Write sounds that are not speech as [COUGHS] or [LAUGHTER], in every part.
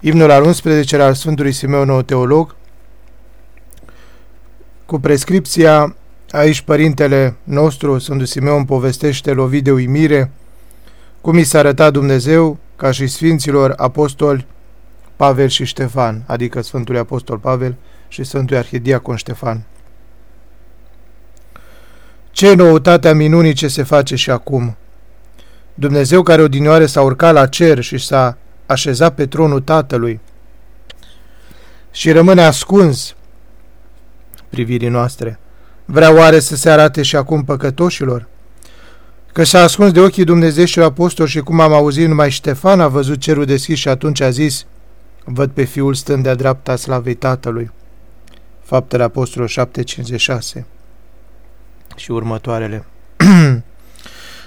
imnul al 11 al Sfântului Simeon Nou Teolog, cu prescripția Aici părintele nostru, Sfântul Simeon, povestește lovit de uimire cum i s-a arătat Dumnezeu ca și Sfinților Apostoli Pavel și Ștefan, adică Sfântul Apostol Pavel și Sfântul Arhidiacon Ștefan. Ce noutate a minunii ce se face și acum! Dumnezeu care odinioare s-a urcat la cer și s-a așezat pe tronul Tatălui și rămâne ascuns privirii noastre, vrea oare să se arate și acum păcătoșilor? Că s-a ascuns de ochii Dumnezeu și apostoli și cum am auzit, numai Ștefan a văzut cerul deschis și atunci a zis, văd pe Fiul stând de-a dreapta slavei Tatălui. Faptele Apostolului 756 și următoarele. [CLEARS THROAT]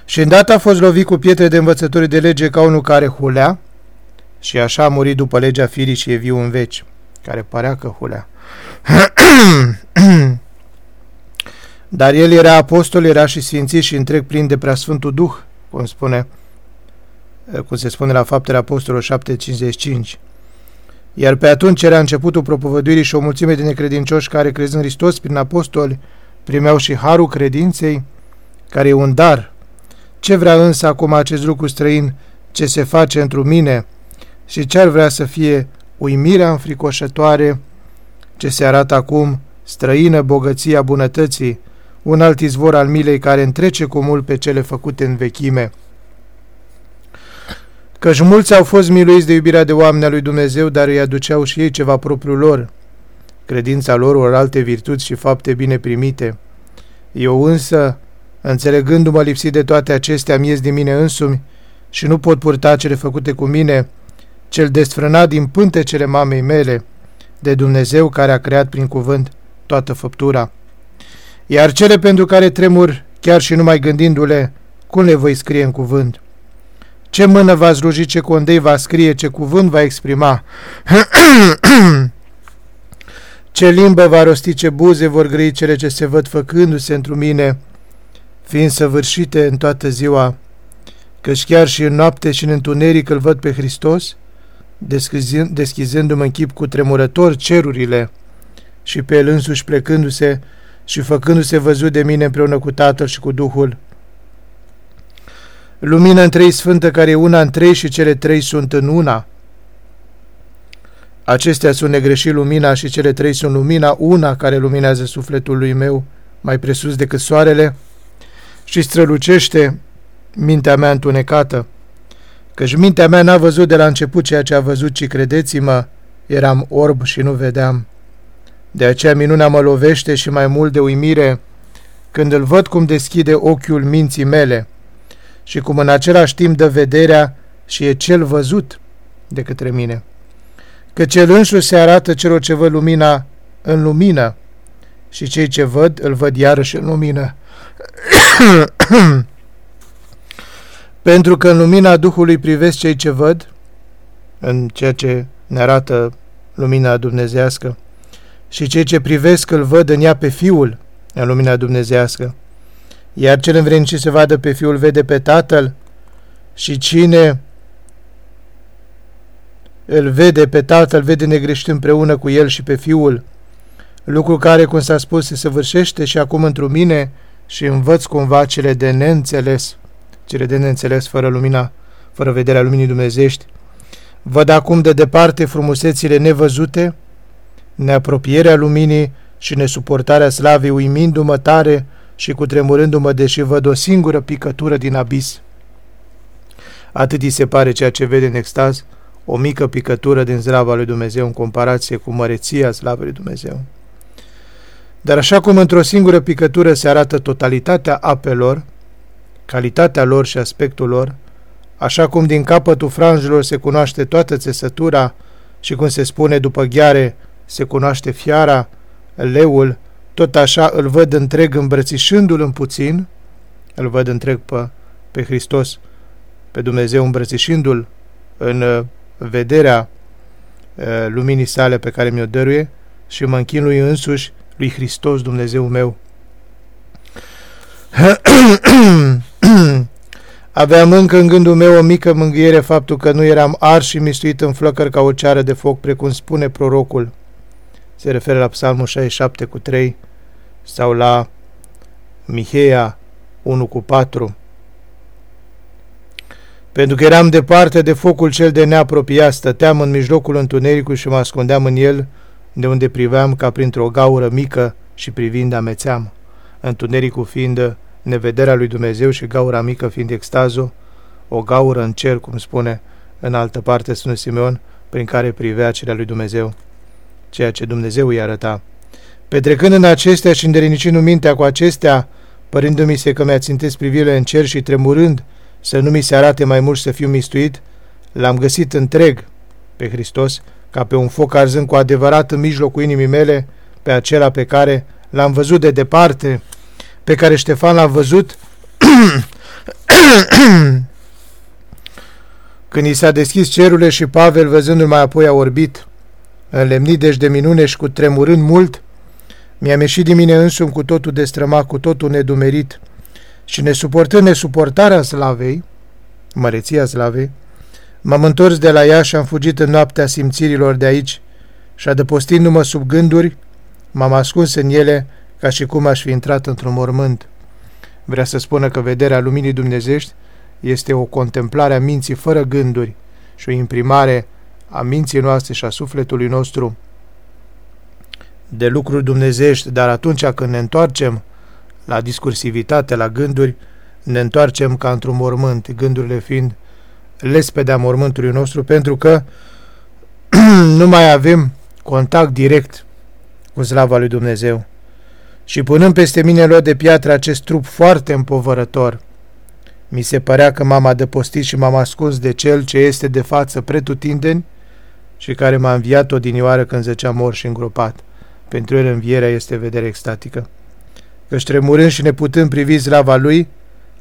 și îndată a fost lovit cu pietre de învățători de lege ca unul care hulea și așa a murit după legea firii și e viu în veci, care părea că hulea. [CLEARS THROAT] Dar el era apostol, era și sfințit și întreg plin de preasfântul Duh, cum spune, cum se spune la faptele apostolului 755. Iar pe atunci era începutul propovăduirii și o mulțime de necredincioși care, crezând Hristos prin apostoli, primeau și harul credinței, care e un dar. Ce vrea însă acum acest lucru străin ce se face într mine și ce ar vrea să fie uimirea înfricoșătoare ce se arată acum, străină bogăția bunătății, un alt izvor al milei care întrece cu mult pe cele făcute în vechime. Căci mulți au fost miluiți de iubirea de oameni a lui Dumnezeu, dar îi aduceau și ei ceva propriul lor, credința lor ori alte virtuți și fapte bine primite. Eu însă, înțelegându-mă lipsit de toate acestea, miez din mine însumi și nu pot purta cele făcute cu mine, cel desfrânat din pântecele mamei mele, de Dumnezeu care a creat prin cuvânt toată făptura. Iar cele pentru care tremur, chiar și numai gândindu-le, cum le voi scrie în cuvânt? Ce mână va sluji, ce condei va scrie, ce cuvânt va exprima? [CLEARS THROAT] ce limbă va rosti, ce buze vor grăi cele ce se văd făcându-se într mine, fiind săvârșite în toată ziua, căci chiar și în noapte și în întuneric îl văd pe Hristos, deschizându-mă în chip cu tremurător cerurile și pe el însuși plecându-se și făcându-se văzut de mine împreună cu Tatăl și cu Duhul. Lumină în trei sfântă care e una în trei și cele trei sunt în una. Acestea sunt negreșit lumina și cele trei sunt lumina, una care luminează sufletul lui meu mai presus decât soarele și strălucește mintea mea întunecată. Căci mintea mea n-a văzut de la început ceea ce a văzut, ci credeți-mă, eram orb și nu vedeam. De aceea minunea mă lovește și mai mult de uimire când îl văd cum deschide ochiul minții mele și cum în același timp dă vederea și e cel văzut de către mine. Că cel însuși se arată celor ce văd lumina în lumină și cei ce văd îl văd iarăși în lumină. [COUGHS] Pentru că în lumina Duhului privesc cei ce văd, în ceea ce ne arată lumina dumnezească, și cei ce privesc îl văd în ea pe Fiul, în lumina dumnezească. Iar cel învrednicit se vadă pe Fiul vede pe Tatăl și cine îl vede pe Tatăl, vede negreșit împreună cu El și pe Fiul, lucru care, cum s-a spus, se săvârșește și acum într mine și învăț cumva cele de neînțeles cele de neînțeles fără lumina, fără vederea luminii dumnezești. Văd acum de departe frumusețile nevăzute, neapropierea luminii și nesuportarea slavei, uimindu-mă tare și cutremurându-mă, deși văd o singură picătură din abis. Atât îi se pare ceea ce vede în extaz, o mică picătură din zrava lui Dumnezeu în comparație cu măreția slavei lui Dumnezeu. Dar așa cum într-o singură picătură se arată totalitatea apelor, calitatea lor și aspectul lor, așa cum din capătul franjelor se cunoaște toată țesătura și cum se spune după gheare se cunoaște fiara, leul, tot așa îl văd întreg îmbrățișându-l în puțin, îl văd întreg pe, pe Hristos, pe Dumnezeu îmbrățișându-l în uh, vederea uh, luminii sale pe care mi-o dăruie și mă închin lui însuși, lui Hristos, Dumnezeu meu. [CLEARS THROAT] [CLEARS THROAT] Aveam încă în gândul meu o mică mângâiere faptul că nu eram ars și mistuit în flăcări ca o ceară de foc, precum spune prorocul. Se referă la Psalmul 67 cu 3 sau la Miheia 1 cu 4. Pentru că eram departe de focul cel de neapropiat, stăteam în mijlocul întunericului și mă ascundeam în el, de unde priveam ca printr-o gaură mică și privind amețeam, întunericul fiind nevederea lui Dumnezeu și gaura mică fiind extazul, o gaură în cer, cum spune în altă parte Sfântul Simeon, prin care privea cerea lui Dumnezeu, ceea ce Dumnezeu îi arăta. Petrecând în acestea și îndelenicind mintea cu acestea, părindu-mi se că mi-a țintesc privirile în cer și tremurând să nu mi se arate mai mult să fiu mistuit, l-am găsit întreg pe Hristos, ca pe un foc arzând cu adevărat în mijlocul inimii mele, pe acela pe care l-am văzut de departe, pe care Ștefan l-a văzut [CLEARS THROAT] când i s-a deschis cerurile și Pavel, văzându-l mai apoi, a orbit, înlemnit deci de minune și cu tremurând mult, mi-am ieșit din mine însumi cu totul destrămat, cu totul nedumerit, și nesuportând nesuportarea slavei, măreția slavei, m-am întors de la ea și am fugit în noaptea simțirilor de aici. Și adăpostindu-mă sub gânduri, m-am ascuns în ele ca și cum aș fi intrat într-un mormânt. Vrea să spună că vederea luminii dumnezești este o contemplare a minții fără gânduri și o imprimare a minții noastre și a sufletului nostru de lucruri dumnezești, dar atunci când ne întoarcem la discursivitate, la gânduri, ne întoarcem ca într-un mormânt, gândurile fiind lespedea mormântului nostru, pentru că [CLEARS THROAT] nu mai avem contact direct cu slava lui Dumnezeu. Și punând peste mine luat de piatră acest trup foarte împovărător, mi se părea că m-am adăpostit și m-am ascuns de cel ce este de față pretutindeni și care m-a înviat odinioară când zăcea mor și îngropat. Pentru el învierea este vedere extatică căci tremurând și neputând privi slava lui,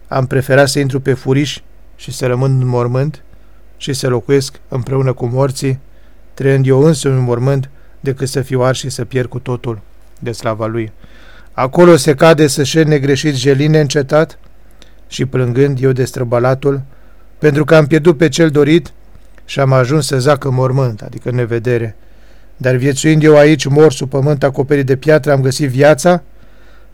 am preferat să intru pe furiș și să rămân în mormânt și să locuiesc împreună cu morții, trăind eu însă în mormânt, decât să fiu ars și să pierd cu totul de slava lui. Acolo se cade să șer negreșit jeline încetat și plângând eu de străbalatul, pentru că am pierdut pe cel dorit și am ajuns să zac în mormânt, adică în nevedere. Dar viețuind eu aici, mor sub pământ acoperit de piatră, am găsit viața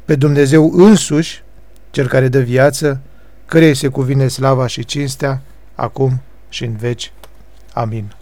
pe Dumnezeu însuși, cel care dă viață, căreia se cuvine slava și cinstea, acum și în veci. Amin.